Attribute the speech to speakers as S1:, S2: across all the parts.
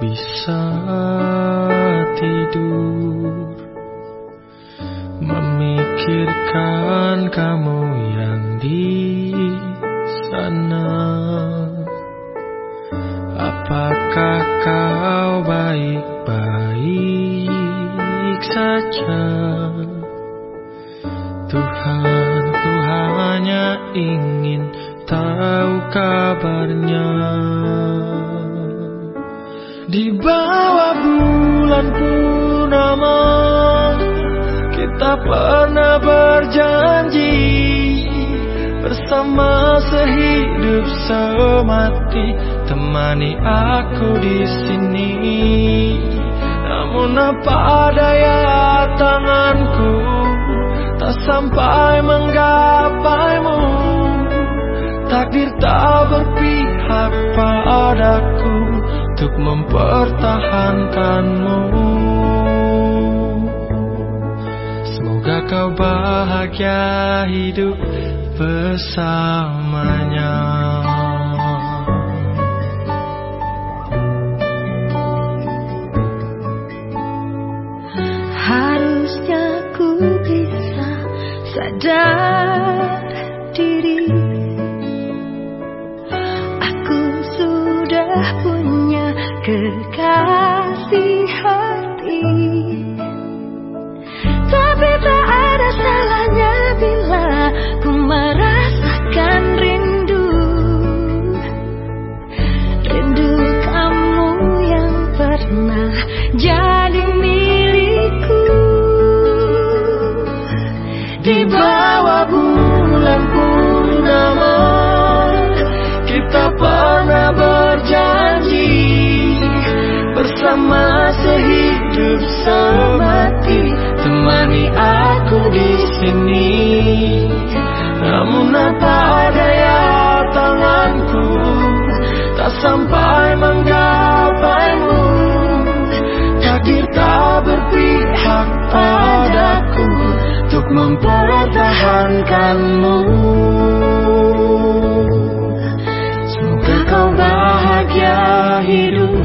S1: bisa tidur. Memikirkan kamu yang di sana. Apakah kau baik-baik saja? Tuhan, ku hanya ingin tahu kabarnya. Di bawah bulan purnama Kita pernah berjanji Bersama sehidup semati. Temani aku di sini. Namun apa daya tanganku? Tak sampai menggapaimu Takdir tak berpihak padaku untuk mempertahankanmu. Semoga kau bahagia hidup bersamanya
S2: pernah jadi milikku.
S1: Di bawah bulan purnama Kita pernah berjanji Bersama sehidup semati. Temani aku di sini Namun apa daya tanganku? Tak sampai berpihak padaku Untuk mempertahankanmu. Semoga kau bahagia hidup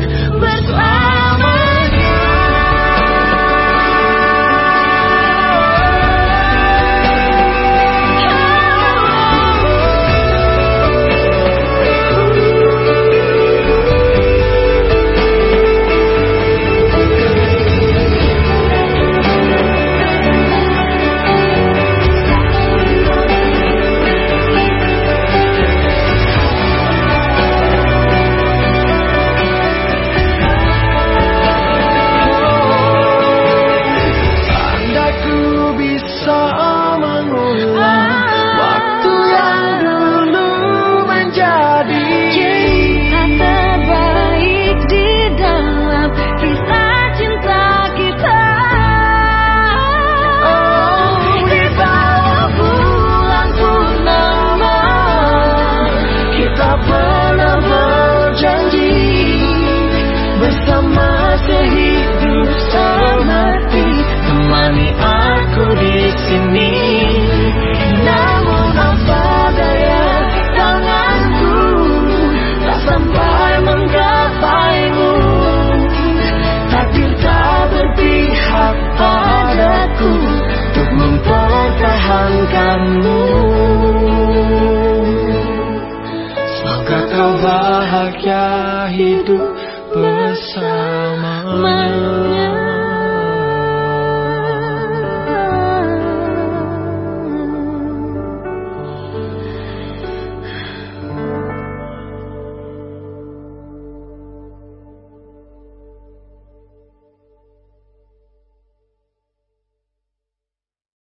S1: bahagia hidup bersama.